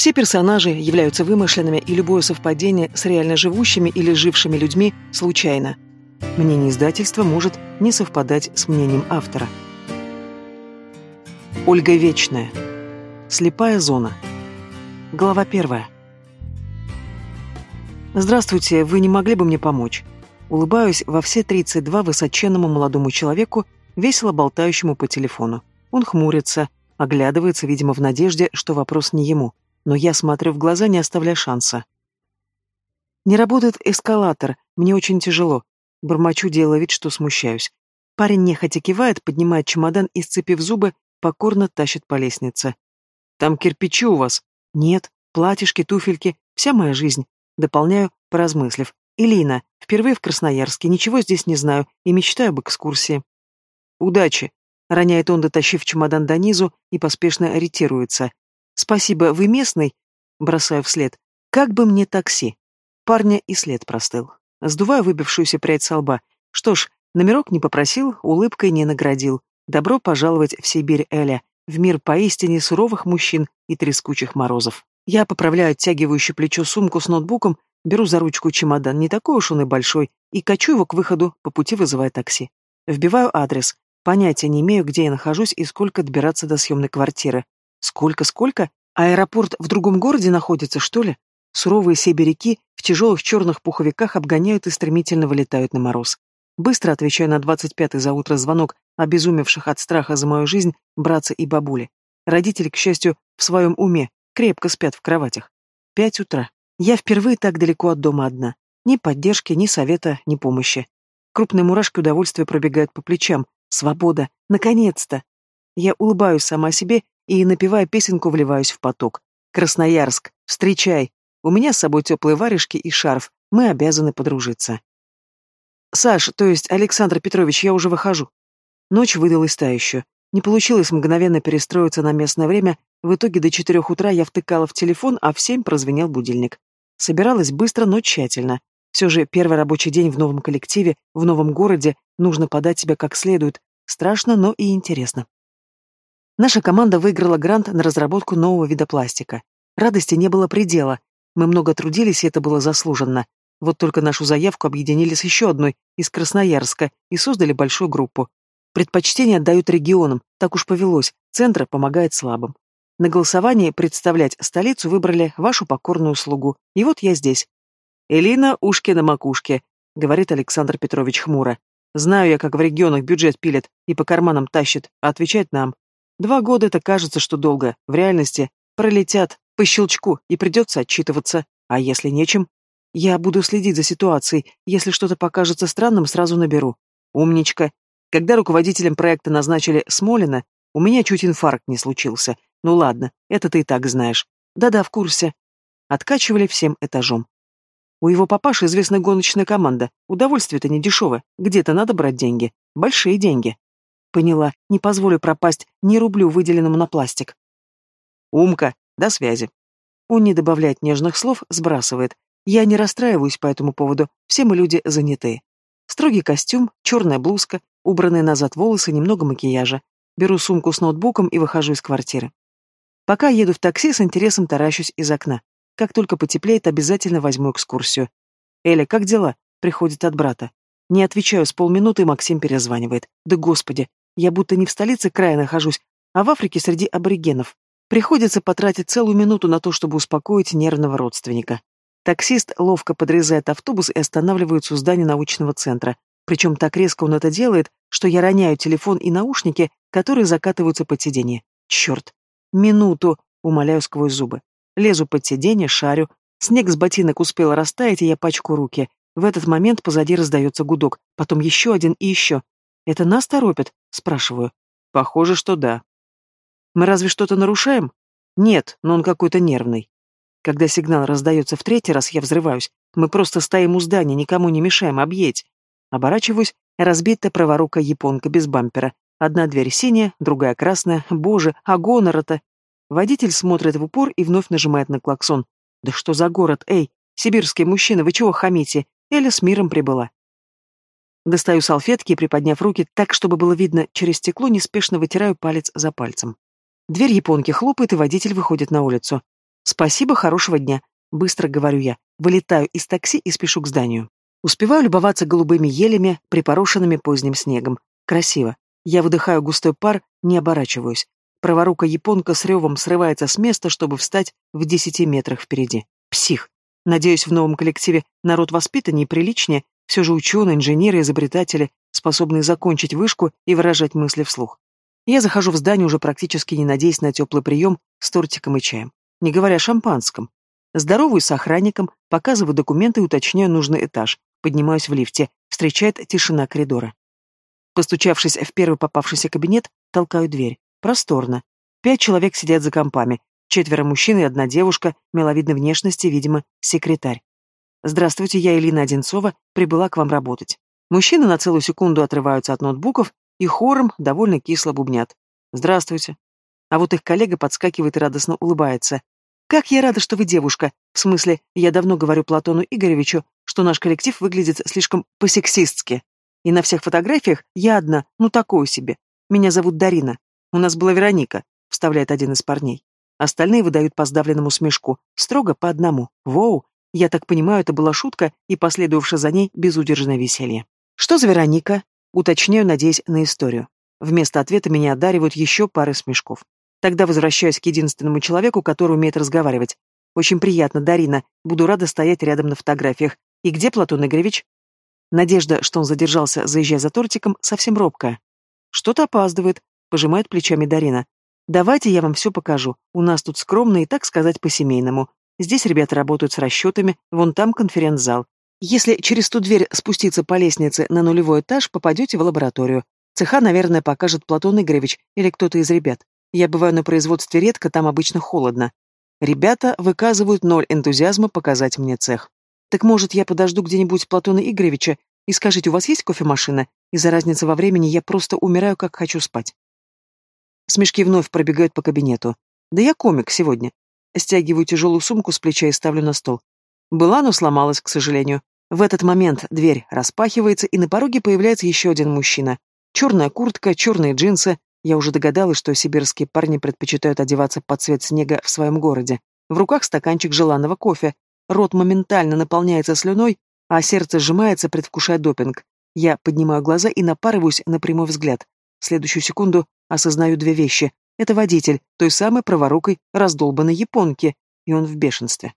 Все персонажи являются вымышленными, и любое совпадение с реально живущими или жившими людьми случайно. Мнение издательства может не совпадать с мнением автора. Ольга Вечная. Слепая зона. Глава первая. «Здравствуйте, вы не могли бы мне помочь?» Улыбаюсь во все 32 высоченному молодому человеку, весело болтающему по телефону. Он хмурится, оглядывается, видимо, в надежде, что вопрос не ему, но я смотрю в глаза, не оставляя шанса. «Не работает эскалатор, мне очень тяжело». Бормочу, делая вид, что смущаюсь. Парень нехотя кивает, поднимает чемодан и, сцепив зубы, покорно тащит по лестнице. «Там кирпичи у вас?» «Нет, платьишки, туфельки, вся моя жизнь. Дополняю, поразмыслив. Илина, впервые в Красноярске, ничего здесь не знаю и мечтаю об экскурсии. Удачи. Роняет он, дотащив чемодан до низу, и поспешно ориентируется. Спасибо, вы местный? Бросаю вслед. Как бы мне такси? Парня и след простыл. Сдуваю выбившуюся прядь со лба. Что ж, номерок не попросил, улыбкой не наградил. Добро пожаловать в Сибирь, Эля, в мир поистине суровых мужчин и трескучих морозов. Я поправляю оттягивающую плечо сумку с ноутбуком, беру за ручку чемодан, не такой уж он и большой, и качу его к выходу, по пути вызывая такси. Вбиваю адрес. Понятия не имею, где я нахожусь и сколько добираться до съемной квартиры. Сколько-сколько? Аэропорт в другом городе находится, что ли? Суровые сибиряки в тяжелых черных пуховиках обгоняют и стремительно вылетают на мороз. Быстро отвечаю на 25-й за утро звонок обезумевших от страха за мою жизнь братца и бабули. Родители, к счастью, в своем уме, крепко спят в кроватях. Пять утра. Я впервые так далеко от дома одна. Ни поддержки, ни совета, ни помощи. Крупные мурашки удовольствия пробегают по плечам. Свобода. Наконец-то. Я улыбаюсь сама себе и, напевая песенку, вливаюсь в поток. Красноярск. Встречай. У меня с собой теплые варежки и шарф. Мы обязаны подружиться. Саш, то есть Александр Петрович, я уже выхожу. Ночь выдалась тающую. Не получилось мгновенно перестроиться на местное время, в итоге до четырех утра я втыкала в телефон, а в семь прозвенел будильник. Собиралась быстро, но тщательно. Все же первый рабочий день в новом коллективе, в новом городе, нужно подать себя как следует. Страшно, но и интересно. Наша команда выиграла грант на разработку нового вида пластика. Радости не было предела. Мы много трудились, и это было заслуженно. Вот только нашу заявку объединили с еще одной, из Красноярска, и создали большую группу. Предпочтение отдают регионам, так уж повелось, центр помогает слабым. На голосовании представлять столицу выбрали вашу покорную слугу, и вот я здесь. Элина ушки на макушке, говорит Александр Петрович хмуро. Знаю я, как в регионах бюджет пилят и по карманам тащит, а отвечать нам. Два года это кажется, что долго, в реальности пролетят по щелчку и придется отчитываться, а если нечем? Я буду следить за ситуацией, если что-то покажется странным, сразу наберу. Умничка, когда руководителем проекта назначили Смолина, у меня чуть инфаркт не случился. Ну ладно, это ты и так знаешь. Да-да, в курсе. Откачивали всем этажом. У его папаши известная гоночная команда. Удовольствие-то не дешевое. Где-то надо брать деньги. Большие деньги. Поняла. Не позволю пропасть ни рублю, выделенному на пластик. Умка. До связи. Он не добавляет нежных слов, сбрасывает. Я не расстраиваюсь по этому поводу. Все мы люди занятые. Строгий костюм, черная блузка, убранные назад волосы, немного макияжа. Беру сумку с ноутбуком и выхожу из квартиры. Пока еду в такси, с интересом таращусь из окна. Как только потеплеет, обязательно возьму экскурсию. «Эля, как дела?» — приходит от брата. Не отвечаю с полминуты, Максим перезванивает. «Да господи, я будто не в столице края нахожусь, а в Африке среди аборигенов. Приходится потратить целую минуту на то, чтобы успокоить нервного родственника. Таксист ловко подрезает автобус и останавливается у здания научного центра. Причем так резко он это делает, что я роняю телефон и наушники, которые закатываются под сиденье. Черт. Минуту, умоляю сквозь зубы. Лезу под сиденье, шарю. Снег с ботинок успел растаять, и я пачку руки. В этот момент позади раздается гудок, потом еще один и еще. «Это нас торопят?» — спрашиваю. «Похоже, что да». «Мы разве что-то нарушаем?» «Нет, но он какой-то нервный». Когда сигнал раздается в третий раз, я взрываюсь. Мы просто стоим у здания, никому не мешаем, объедь. Оборачиваюсь, разбитая праворукая японка без бампера. Одна дверь синяя, другая красная. Боже, а гонора-то! Водитель смотрит в упор и вновь нажимает на клаксон. Да что за город, эй! Сибирские мужчины, вы чего хамите? Эля с миром прибыла. Достаю салфетки и, приподняв руки так, чтобы было видно через стекло, неспешно вытираю палец за пальцем. Дверь японки хлопает, и водитель выходит на улицу. Спасибо, хорошего дня. Быстро говорю я. Вылетаю из такси и спешу к зданию. Успеваю любоваться голубыми елями, припорошенными поздним снегом. Красиво. Я выдыхаю густой пар, не оборачиваюсь. Праворука японка с ревом срывается с места, чтобы встать в десяти метрах впереди. Псих. Надеюсь, в новом коллективе народ воспитаннее и приличнее, все же ученые, инженеры, изобретатели, способные закончить вышку и выражать мысли вслух. Я захожу в здание, уже практически не надеясь на теплый прием с тортиком и чаем. Не говоря о шампанском. Здоровую с охранником, показываю документы и уточняю нужный этаж. Поднимаюсь в лифте. Встречает тишина коридора. Постучавшись в первый попавшийся кабинет, толкаю дверь. Просторно. Пять человек сидят за компами. Четверо мужчин и одна девушка, миловидной внешности, видимо, секретарь. «Здравствуйте, я Элина Одинцова, прибыла к вам работать». Мужчины на целую секунду отрываются от ноутбуков и хором довольно кисло бубнят. «Здравствуйте». А вот их коллега подскакивает и радостно улыбается. «Как я рада, что вы девушка. В смысле, я давно говорю Платону Игоревичу, что наш коллектив выглядит слишком по-сексистски. И на всех фотографиях я одна, ну такую себе. Меня зовут Дарина. У нас была Вероника», — вставляет один из парней. Остальные выдают по сдавленному смешку, строго по одному. Воу, я так понимаю, это была шутка и последовавшее за ней безудержное веселье. Что за Вероника? Уточняю, надеясь на историю. Вместо ответа меня одаривают еще пары смешков. Тогда возвращаюсь к единственному человеку, который умеет разговаривать. Очень приятно, Дарина. Буду рада стоять рядом на фотографиях. И где Платон Игоревич? Надежда, что он задержался, заезжая за тортиком, совсем робкая. Что-то опаздывает, пожимает плечами Дарина. Давайте я вам все покажу. У нас тут скромно и, так сказать, по-семейному. Здесь ребята работают с расчетами, вон там конференц-зал. Если через ту дверь спуститься по лестнице на нулевой этаж, попадете в лабораторию. Цеха, наверное, покажет Платон Игоревич или кто-то из ребят. Я бываю на производстве редко, там обычно холодно. Ребята выказывают ноль энтузиазма показать мне цех. Так может, я подожду где-нибудь Платона Игоревича и скажите, у вас есть кофемашина? Из-за разницы во времени я просто умираю, как хочу спать. Смешки вновь пробегают по кабинету. Да я комик сегодня. Стягиваю тяжелую сумку с плеча и ставлю на стол. Была, но сломалась, к сожалению. В этот момент дверь распахивается, и на пороге появляется еще один мужчина. Черная куртка, черные джинсы, я уже догадалась, что сибирские парни предпочитают одеваться под цвет снега в своем городе. В руках стаканчик желанного кофе. Рот моментально наполняется слюной, а сердце сжимается, предвкушая допинг. Я поднимаю глаза и напарываюсь на прямой взгляд. В следующую секунду осознаю две вещи. Это водитель той самой праворукой раздолбанной японки, и он в бешенстве.